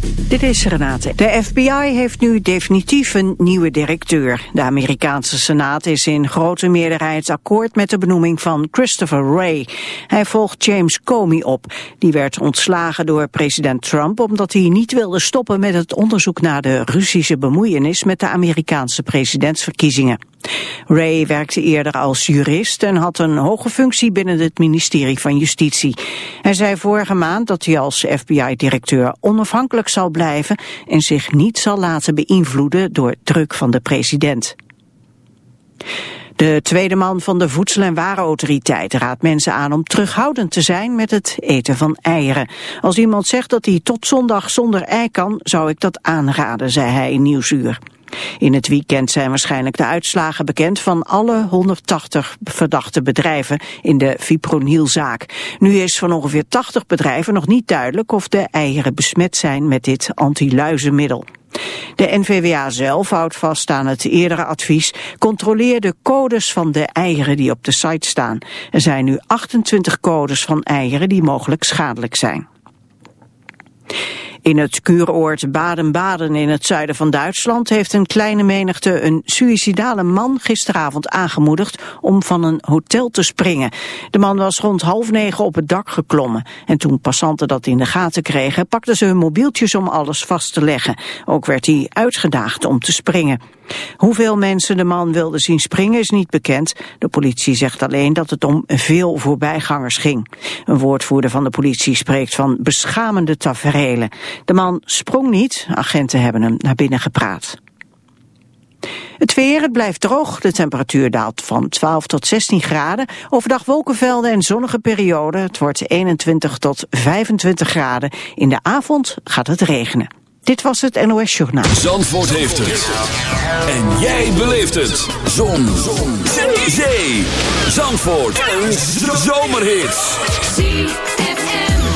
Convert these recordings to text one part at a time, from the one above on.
Dit is Renate. De FBI heeft nu definitief een nieuwe directeur. De Amerikaanse Senaat is in grote meerderheid akkoord met de benoeming van Christopher Wray. Hij volgt James Comey op. Die werd ontslagen door president Trump omdat hij niet wilde stoppen met het onderzoek naar de Russische bemoeienis met de Amerikaanse presidentsverkiezingen. Ray werkte eerder als jurist en had een hoge functie binnen het ministerie van Justitie. Hij zei vorige maand dat hij als FBI-directeur onafhankelijk zal blijven en zich niet zal laten beïnvloeden door druk van de president. De tweede man van de Voedsel- en Warenautoriteit raadt mensen aan om terughoudend te zijn met het eten van eieren. Als iemand zegt dat hij tot zondag zonder ei kan, zou ik dat aanraden, zei hij in Nieuwsuur. In het weekend zijn waarschijnlijk de uitslagen bekend van alle 180 verdachte bedrijven in de fipronilzaak. Nu is van ongeveer 80 bedrijven nog niet duidelijk of de eieren besmet zijn met dit antiluizenmiddel. De NVWA zelf houdt vast aan het eerdere advies. Controleer de codes van de eieren die op de site staan. Er zijn nu 28 codes van eieren die mogelijk schadelijk zijn. In het kuuroord Baden-Baden in het zuiden van Duitsland heeft een kleine menigte een suïcidale man gisteravond aangemoedigd om van een hotel te springen. De man was rond half negen op het dak geklommen en toen passanten dat in de gaten kregen pakten ze hun mobieltjes om alles vast te leggen. Ook werd hij uitgedaagd om te springen. Hoeveel mensen de man wilden zien springen is niet bekend. De politie zegt alleen dat het om veel voorbijgangers ging. Een woordvoerder van de politie spreekt van beschamende taferelen. De man sprong niet, agenten hebben hem naar binnen gepraat. Het weer, het blijft droog. De temperatuur daalt van 12 tot 16 graden. Overdag wolkenvelden en zonnige perioden. Het wordt 21 tot 25 graden. In de avond gaat het regenen. Dit was het NOS Journaal. Zandvoort heeft het. En jij beleeft het. Zon. Zon. Zee. Zandvoort. Een zomerhit.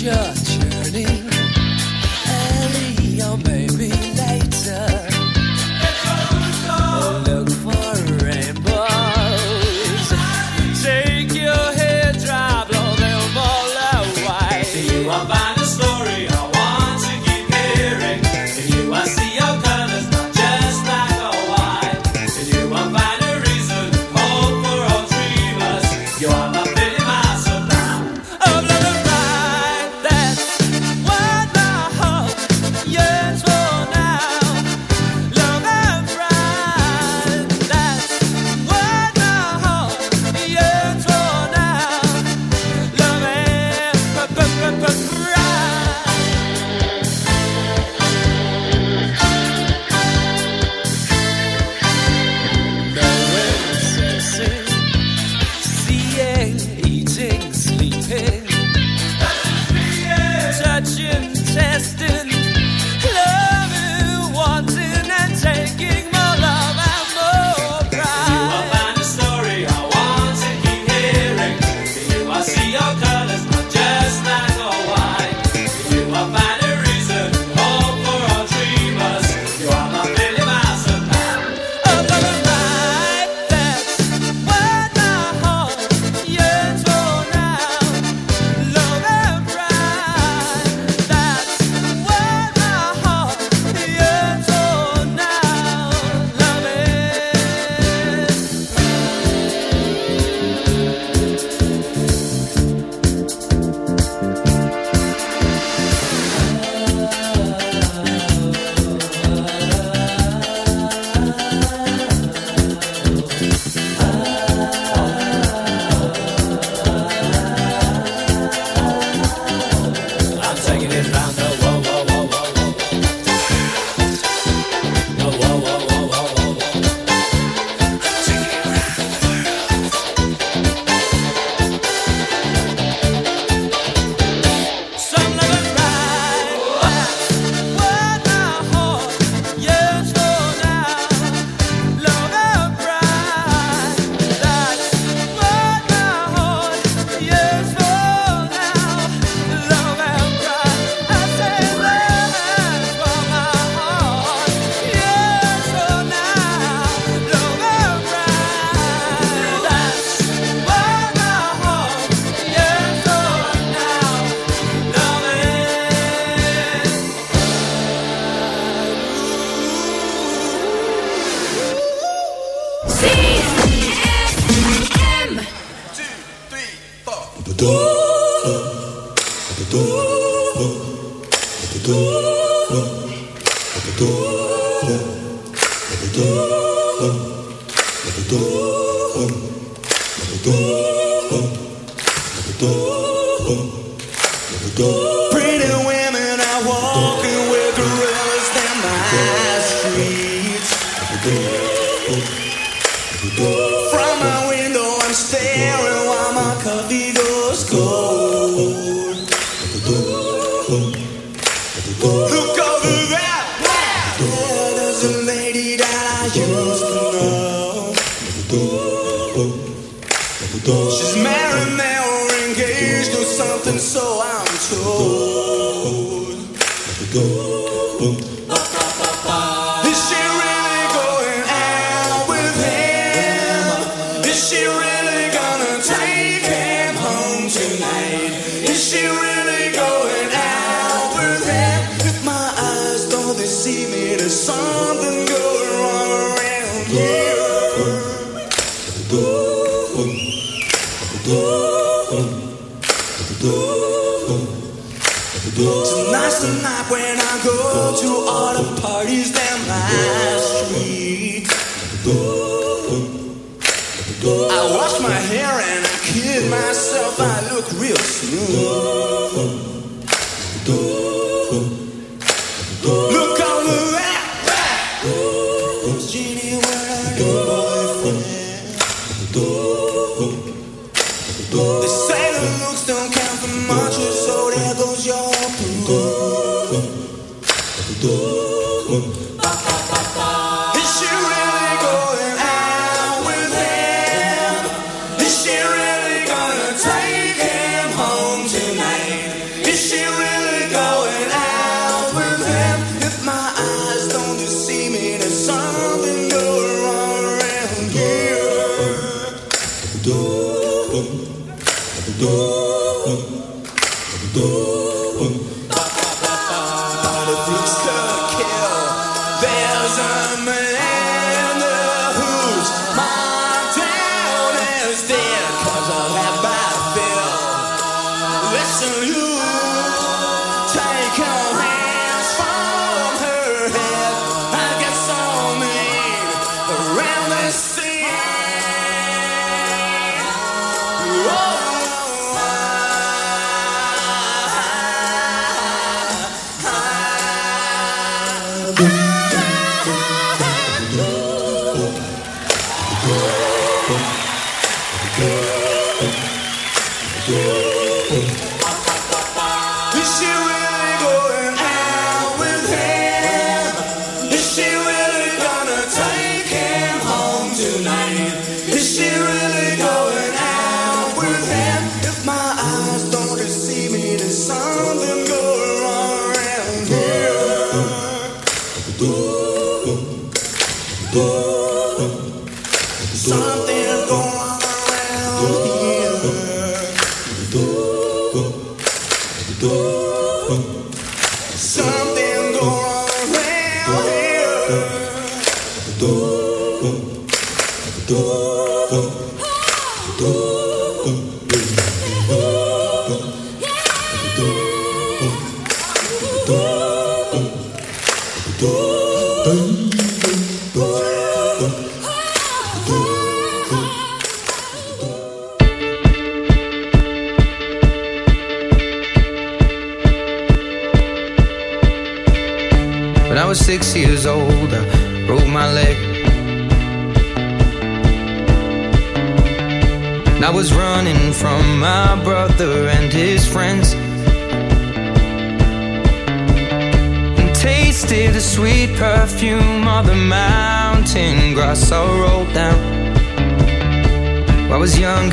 just door. She's married now or engaged or something, so I'm told.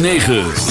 9.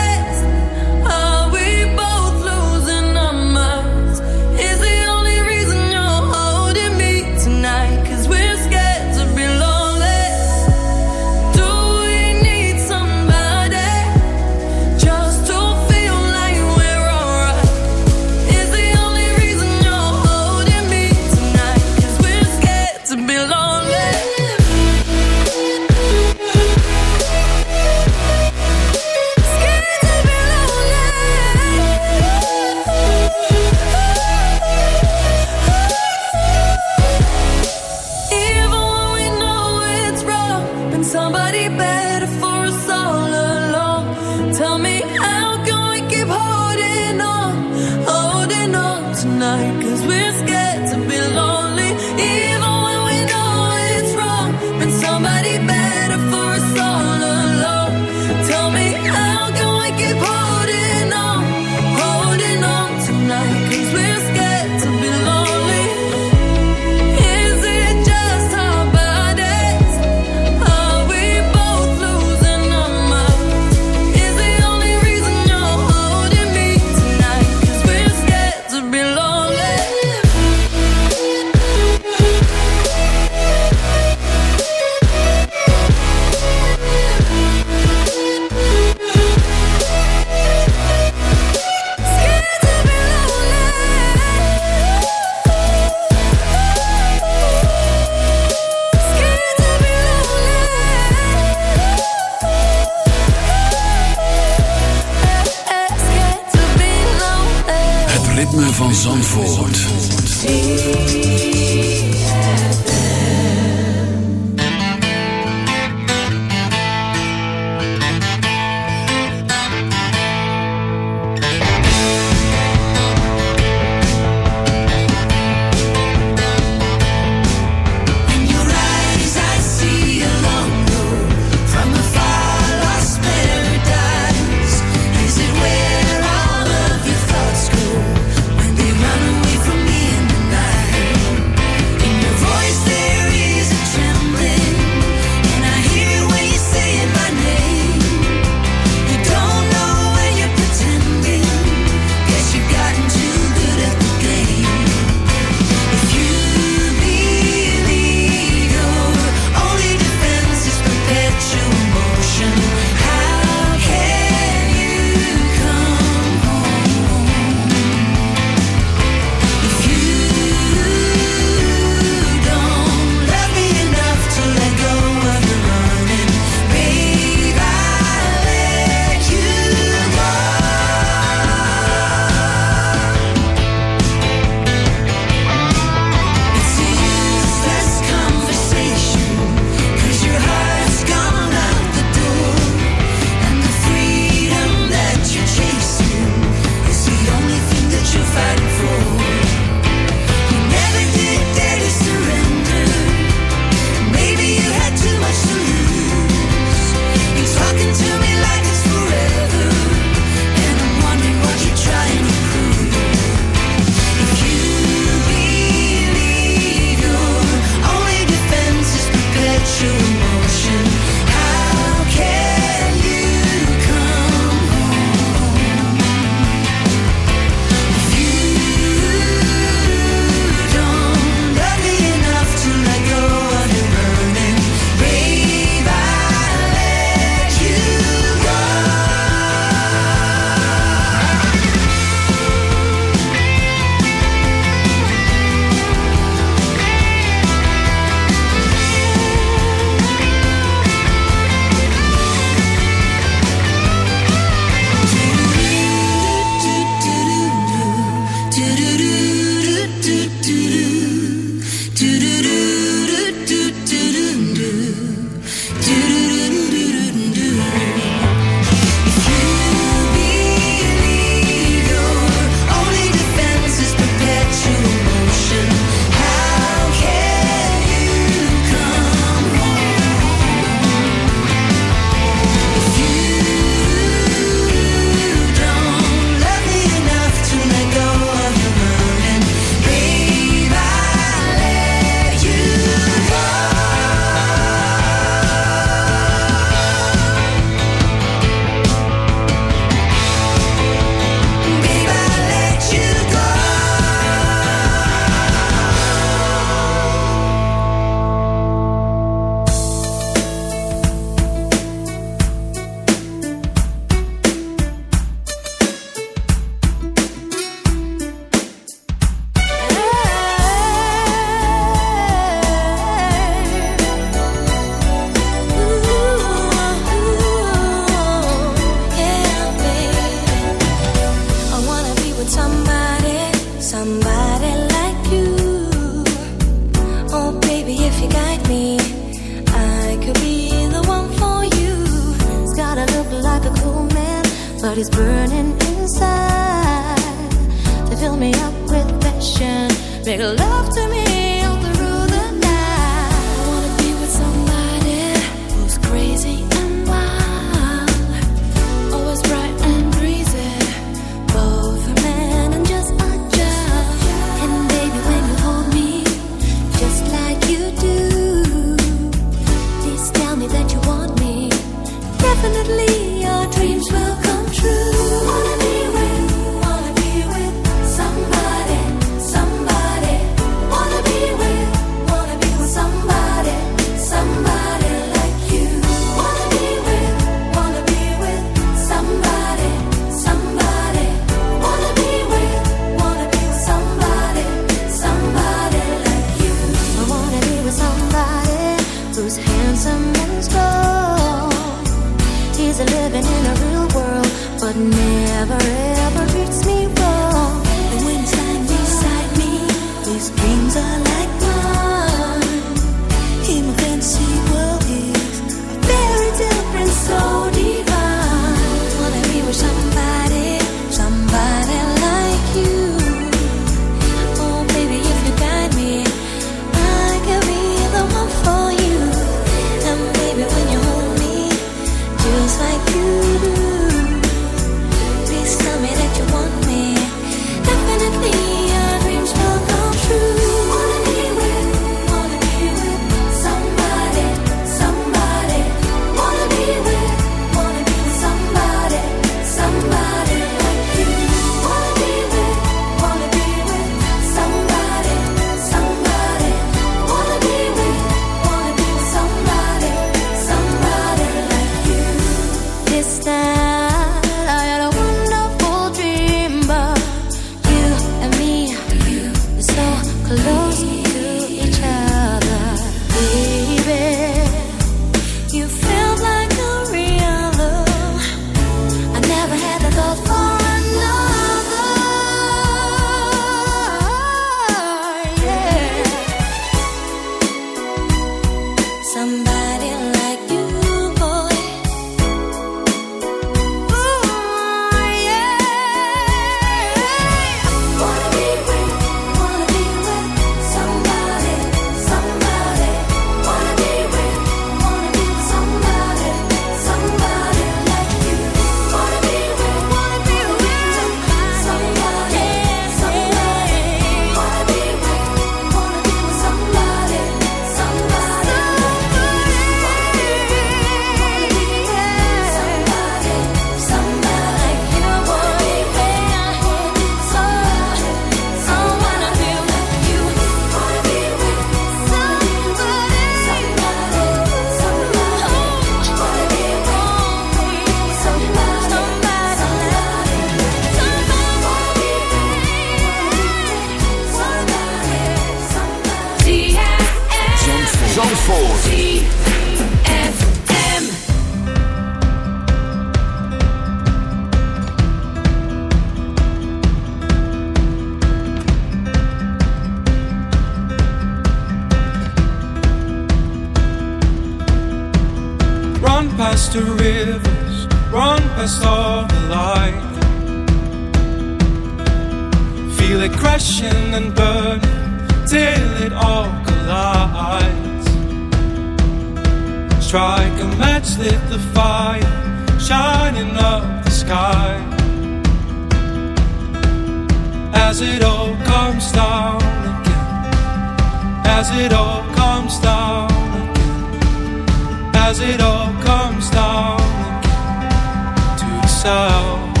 Again